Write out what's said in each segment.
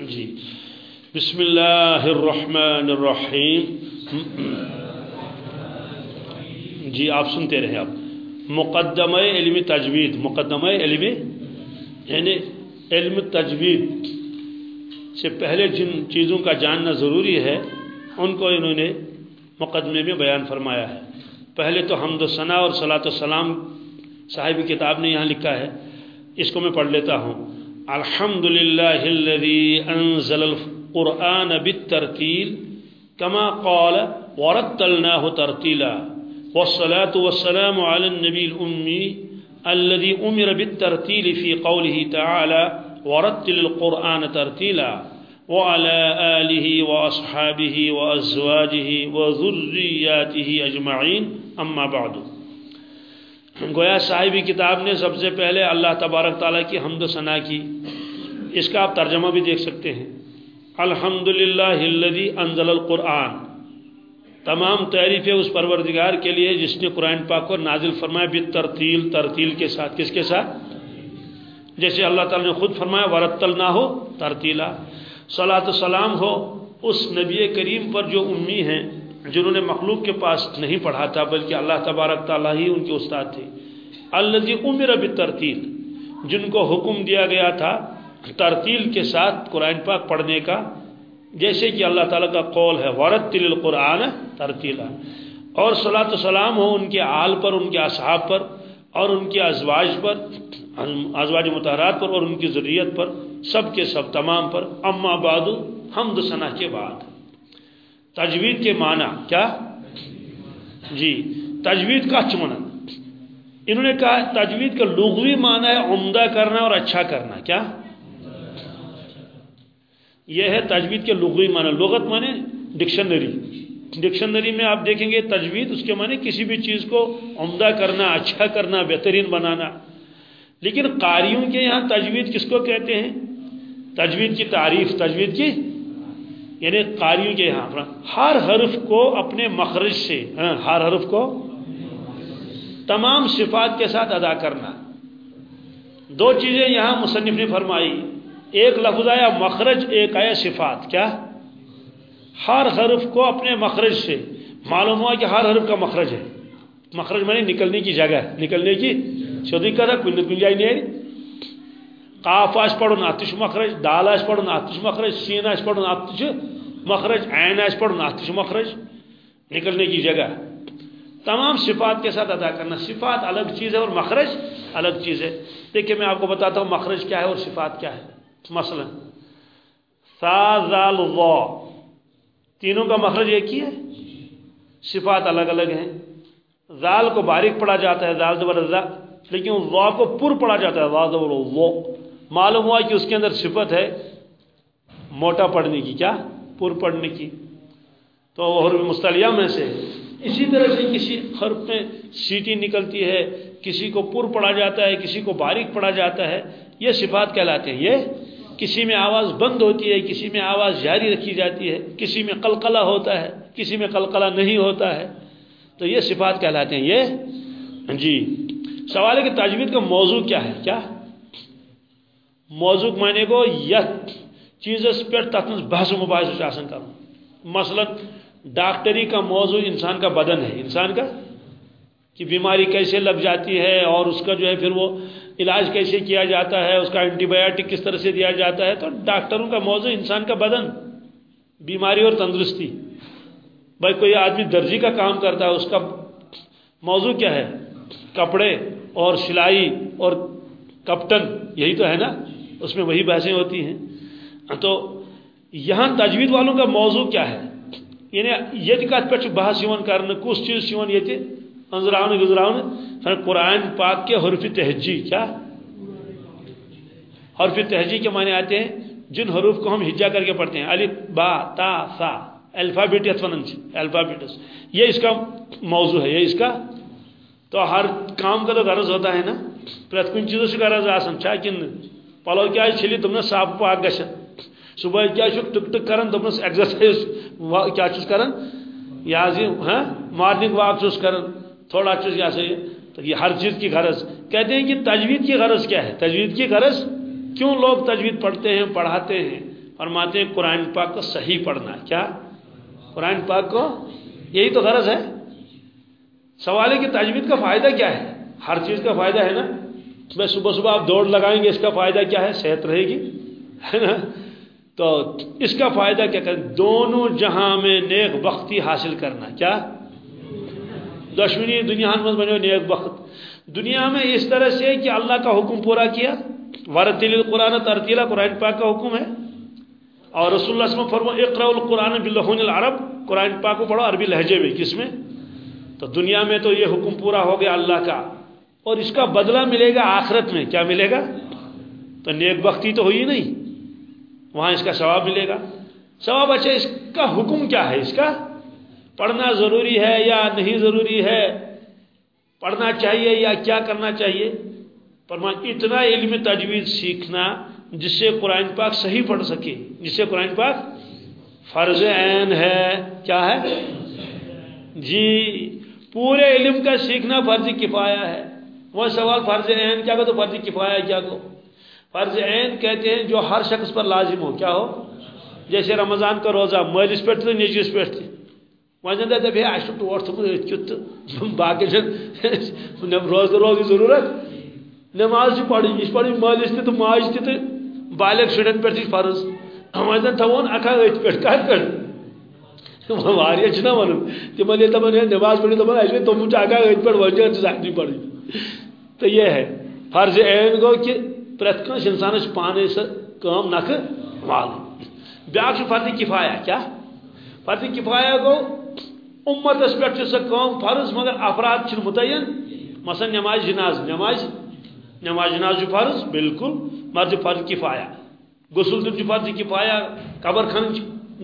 جی۔ بسم اللہ الرحمن الرحیم۔ جی آپ سنتے رہے آپ۔ مقدمہ علم تجوید، مقدمہ علم یعنی علم تجوید سے پہلے جن چیزوں کا جاننا ضروری ہے، ان کو انہوں نے مقدمے میں بیان فرمایا ہے۔ پہلے تو حمد و ثناء اور صلاۃ السلام صاحب کتاب نے یہاں لکھا ہے۔ اس کو میں پڑھ لیتا ہوں۔ الحمد للہ أنزل القرآن بالترتیل كما قال ورتلناه ترتیلا والصلاة والسلام على النبي الأمي الذي أمر بالترتيل في قوله تعالى ورتل القرآن ترتيلا وعلى آله وأصحابه وأزواجه وذرياته أجمعين. أما بعد گویا صاحبی کتاب نے سب سے پہلے اللہ تبارک تعالیٰ کی حمد و ثناء کی۔ اس کا آپ ترجمہ بھی دیکھ سکتے ہیں۔ الحمد للہ انزل القرآن۔ تمام تعریفیں اس پروردگار کے لیے جس نے قرآن پاک کو نازل فرمایا بھی ترتیل ترتیل کے ساتھ۔ کس کے ساتھ؟ جیسے اللہ تعالیٰ نے خود فرمایا ورتل نہ ہو ترتیلا صلاۃ السلام ہو اس نبی کریم پر جو امی ہیں، جنہوں نے مخلوق کے پاس نہیں پڑھا تھا، بلکہ اللہ تبارک تعالیٰ ہی ان کے استاد تھے۔ اللہ عمر بالترتیل جن کو حکم دیا گیا تھا ترتیل کے ساتھ قرآن پاک پڑھنے کا، جیسے کہ اللہ تعالیٰ کا قول ہے، ورتل القرآن ترتیلا اور صلاۃ السلام ہو ان کے آل پر، ان کے اصحاب پر، اور ان کے ازواج پر، ازواج متحرات پر، اور ان کی ضروریت پر، سب کے سب، تمام پر۔ اما بعد، حمد ثنا کے بعد۔ تجوید کے معنی کیا؟ جی تجوید کا چمن انہوں نے کہا تجوید کا لغوی معنی ہے عمدہ کرنا اور اچھا کرنا، کیا؟ یہ ہے تجوید کے لغوی معنی، لغت معنی ڈکشنری۔ ڈکشنری میں آپ دیکھیں گے تجوید، اس کے معنی کسی بھی چیز کو عمدہ کرنا اچھا کرنا، بہترین بنانا۔ لیکن قاریوں کے یہاں تجوید کس کو کہتے ہیں؟ تجوید کی تعریف، تجوید کی؟ یعنی قاریوں کے یہاں، ہر حرف کو اپنے مخرج سے ہاں، ہر حرف کو تمام صفات کے ساتھ ادا کرنا۔ دو چیزیں یہاں مصنف نے فرمائی۔ ایک لفظ آیا مخرج، ایک آیا صفات۔ کیا؟ ہر حرف کو اپنے مخرج سے۔ معلوم ہوا کہ ہر حرف کا مخرج ہے۔ مخرج میں نکلنے کی جگہ، نکلنے کی شدی کر کن کن جائے نہیں قاف آس پڑھن اتھ مخرج، دال آس پڑھن اتھ مخرج، سین آس پڑھن اتھ مخرج، عین آس پڑھن اتھ مخرج۔ نکلنے کی جگہ۔ تمام صفات کے ساتھ ادا کرنا۔ صفات الگ چیز ہے اور مخرج الگ چیز ہے۔ دیکھیں میں آپ کو بتاتا ہوں مخرج کیا ہے اور صفات کیا ہے مثلا زال و تینوں کا مخرج ایک ہی ہے۔ صفات الگ الگ ہیں۔ زال کو باریک پڑھا جاتا ہے زال زبر زا لیکن وا کو پر پڑھا جاتا ہے۔ وا زبر وہ معلوم ہوا کہ اس کے اندر صفت ہے موٹا پڑھنے کی۔ کیا؟ پر پڑھنے کی۔ تو وہ مستلیہ میں سے اسی طرح سے کسی حرف میں سیٹی نکلتی ہے، کسی کو پر پڑھا جاتا ہے، کسی کو باریک پڑھا جاتا ہے، یہ صفات کہلاتے ہیں۔ یہ کسی میں آواز بند ہوتی ہے، کسی میں آواز جاری رکھی جاتی ہے، کسی میں قلقلہ ہوتا ہے، کسی میں قلقلہ نہیں ہوتا ہے۔ تو یہ صفات کہلاتے ہیں۔ یہ جی سوال ہے کہ تجوید کا موضوع کیا ہے؟ کیا؟ موضوع معنی کو یت چیز پہ تک بحث و مباحث آسان کروں۔ مثلا ڈاکٹری کا موضوع انسان کا بدن ہے۔ انسان کا کہ بیماری کیسے لگ جاتی ہے اور اس کا جو ہے پھر وہ علاج کیسے کیا جاتا ہے، اس کا اینٹی بایوٹک کس طرح سے دیا جاتا ہے۔ تو ڈاکٹروں کا موضوع انسان کا بدن، بیماری اور تندرستی۔ بھائی کوئی آدمی درجی کا کام کرتا ہے، اس کا موضوع کیا ہے؟ کپڑے اور سلائی اور کپٹن، یہی تو ہے نا؟ اس میں وہی بحثیں ہوتی ہیں۔ تو یہاں تجوید والوں کا موضوع کیا ہے؟ یعنی یہ کت پہ بحث کرنے کس چیز یہ انزراؤن گزراؤن یعنی قرآن پاک کے حرف تہجی، کیا؟ حرف تہجی کے معنی آتے ہیں، جن حروف کو ہم ہجا کر کے پڑھتے ہیں، الف، با، تا، سا الفابیٹ ونن الفابیٹس۔ یہ اس کا موضوع ہے، یہ اس کا۔ تو ہر کام کا تو غرض ہوتا ہے نا پریت کن چیزوں سے غرض آسان چھا کن پلو کیا چھلی تم نے صاف پاک گژھن صبح کیا چھک ٹک ٹک کرن دپنس ایگزرسائز کیا چھس کرن؟ یہ ہاں؟ مارننگ واک چھس کرن۔ تھوڑا چیز یہ سے، تو یہ ہر چیز کی غرض۔ کہتے ہیں کہ تجوید کی غرض کیا ہے؟ تجوید کی غرض کیوں لوگ تجوید پڑھتے ہیں، پڑھاتے ہیں؟ فرماتے ہیں قرآن پاک کو صحیح پڑھنا۔ کیا؟ قرآن پاک کو؟ یہی تو غرض ہے۔ سوال ہے کہ تجوید کا فائدہ کیا ہے؟ ہر چیز کا فائدہ ہے نا؟ میں صبح صبح آپ دوڑ لگائیں گے، اس کا فائدہ کیا ہے؟ صحت رہے گی۔ ہے نا؟ تو اس کا فائدہ کیا کریں؟ دونوں جہاں میں نیک بختی حاصل کرنا، کیا؟ دشمنی دنیا میں بنو نیک بخت۔ دنیا میں اس طرح سے کہ اللہ کا حکم پورا کیا۔ ورتل القرآن ترتیلا قرآن پاک کا حکم ہے۔ اور رسول اللہ وسلم فرما اقرا القرآن باللہون العرب۔ قرآن پاک کو پڑھو عربی لہجے میں، کس میں؟ تو دنیا میں تو یہ حکم پورا ہو گیا اللہ کا۔ اور اس کا بدلہ ملے گا آخرت میں، کیا ملے گا؟ تو نیک بختی تو ہوئی نہیں۔ وہاں اس کا ثواب ملے گا۔ ثواب اچھا اس کا حکم کیا ہے؟ اس کا پڑھنا ضروری ہے یا نہیں ضروری ہے؟ پڑھنا چاہیے یا کیا کرنا چاہیے؟ پر اتنا علم تجویز سیکھنا جس سے قرآن پاک صحیح پڑھ سکے، جس سے قرآن پاک فرض عین ہے۔ کیا ہے؟ جی پورے علم کا سیکھنا فرض کفایا ہے۔ وہ سوال فرض عین، کیا تو فرض کفایا کیا کو؟ فرض عین کہتے ہیں جو ہر شخص پر لازم ہو، کیا ہو؟ جیسے رمضان کا روزہ مالس پہ تو نیچس پہ وجہ دپ ہے اس ٹوٹ تھوت کت باقی روز روز ضرورت۔ نماز پڑھی یہ پڑھی مالس تہ تو ماج تہ تو بالغ شرین پہ فرض۔ وجہ تھون اکھا ات پہ کت پہ واریاہ ون تمن یہ دپان ہے نماز پڑھی دپان اس تم اکھا ات پہ وجہ ساتھی پڑھی۔ تو یہ ہے۔ فرض عین گو کہ پریت کنس انسانس پانے سے کام نکھ معلوم بیاکھ فرض کفایا کیا فرض کفایا گو امتس پہ سا کام فرض، مگر افراد چھ متعین۔ مثلا نماز جناز، نماز نماز جناز فرض، بالکل مگر فرض کفایا غسل دن فرض کفایا قبر خان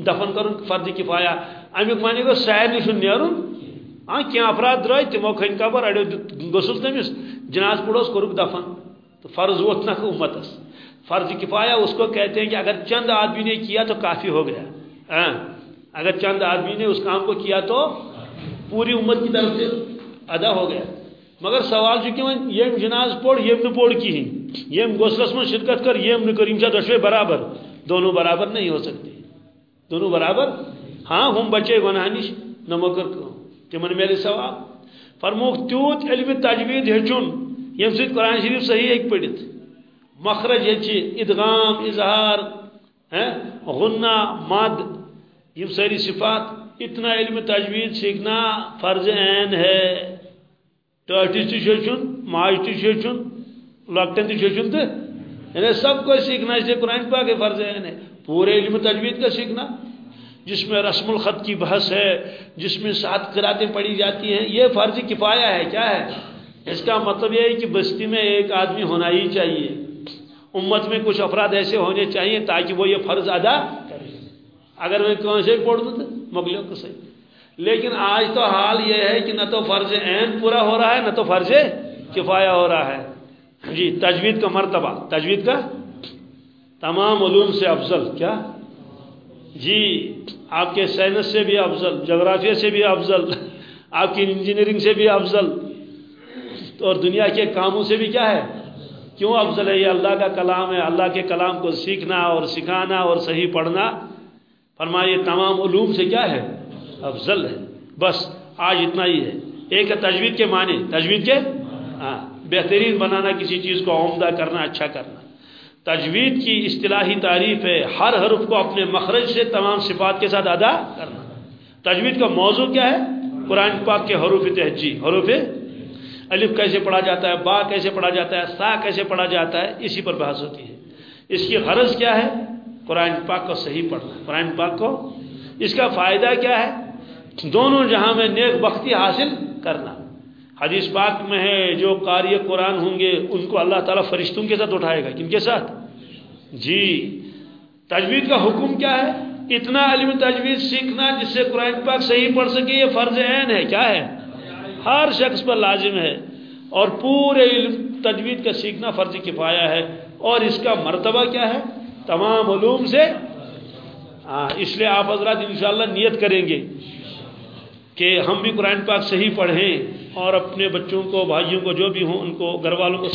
دفن کرن فرض کفایا امیک معنی گو سیر نش نیرن۔ ہاں کی افراد درائے تمو کھن قبر اڑو غسل تمس، جناز پڑوس کورک دفن۔ تو فرض ووت نہ امتس فرض کفایا اس کو کہتے ہیں کہ اگر چند آدمی نے کیا تو کافی ہو گیا۔ ہاں، اگر چند آدمی نے اس کام کو کیا تو پوری امت کی طرف سے ادا ہو گیا۔ مگر سوال چھ کہ یم جناز پوڑ یم نہ پوڑ کہین یم غسلس من شرکت کر یم نہ کر یم دشوے برابر۔ دونوں برابر نہیں ہو سکتے۔ دونوں برابر؟ ہاں ہم بچے گناہ نش نہ مگر تمن میرے ثواب۔ فرموک تیوت علم تجوید ہچن یم سید قرآن شریف صحیح ایک پڑھت مخرج ہچ ادغام، اظہار ہاں، غنہ، مد یم ساری صفات۔ اتنا علم تجوید سیکھنا فرض عین ہے۔ ٹاٹس تیچن ماج تیچن لکٹن تیچن تو یعنی سب کو سیکھنا اس لیے قرآن پاک فرض عین ہے۔ پورے علم تجوید کا سیکھنا۔ جس میں رسم الخط کی بحث ہے، جس میں سات قراتیں پڑھی جاتی ہیں، یہ فرض کفایا ہے، کیا ہے؟ اس کا مطلب یہ ہے کہ بستی میں ایک آدمی ہونا ہی چاہیے۔ امت میں کچھ افراد ایسے ہونے چاہیے تاکہ وہ یہ فرض ادا اگر میں کون سے پڑھ دوں تو مغلوں کو صحیح۔ لیکن آج تو حال یہ ہے کہ نہ تو فرض عین پورا ہو رہا ہے، نہ تو فرض کفایا ہو رہا ہے۔ جی تجوید کا مرتبہ۔ تجوید کا؟ تمام علوم سے افضل۔ کیا؟ جی آپ کے سائنس سے بھی افضل، جغرافیہ سے بھی افضل، آپ کی انجینئرنگ سے بھی افضل۔ اور دنیا کے کاموں سے بھی کیا ہے؟ کیوں افضل ہے یہ اللہ کا کلام ہے؟ اللہ کے کلام کو سیکھنا اور سکھانا اور صحیح پڑھنا۔ فرمائیے، تمام علوم سے کیا ہے؟ افضل ہے۔ بس، آج اتنا ہی ہے۔ ایک ہے تجوید کے معنی۔ تجوید کے؟ ہاں۔ بہترین بنانا کسی چیز کو، عمدہ کرنا اچھا کرنا۔ تجوید کی اصطلاحی تعریف ہے، ہر حرف کو اپنے مخرج سے تمام صفات کے ساتھ ادا کرنا۔ تجوید کا موضوع کیا ہے؟ قرآن پاک کے حروف تہجی، حروف الف کیسے پڑھا جاتا ہے، با کیسے پڑھا جاتا ہے، سا کیسے پڑھا جاتا ہے، اسی پر بحث ہوتی ہے۔ اس کی غرض کیا ہے؟ قرآن پاک کو صحیح پڑھنا۔ قرآن پاک کو اس کا فائدہ کیا ہے؟ دونوں جہاں میں نیک بختی حاصل کرنا۔ حدیث پاک میں ہے، جو قاری قرآن ہوں گے، ان کو اللہ تعالیٰ فرشتوں کے ساتھ اٹھائے گا۔ کن کے ساتھ؟ جی۔ تجوید کا حکم کیا ہے؟ اتنا علم تجوید سیکھنا جس سے قرآن پاک صحیح پڑھ سکے، یہ فرض عین ہے۔ کیا ہے؟ ہر شخص پر لازم ہے اور پورے علم تجوید کا سیکھنا فرض کفایا ہے اور اس کا مرتبہ کیا ہے؟ تمام علوم سے۔ ہاں اس لیے آپ حضرات انشاءاللہ نیت کریں گے کہ ہم بھی قرآن پاک صحیح پڑھیں اور اپنے بچوں کو، بھائیوں کو جو بھی ہوں، ان کو، گھر والوں کو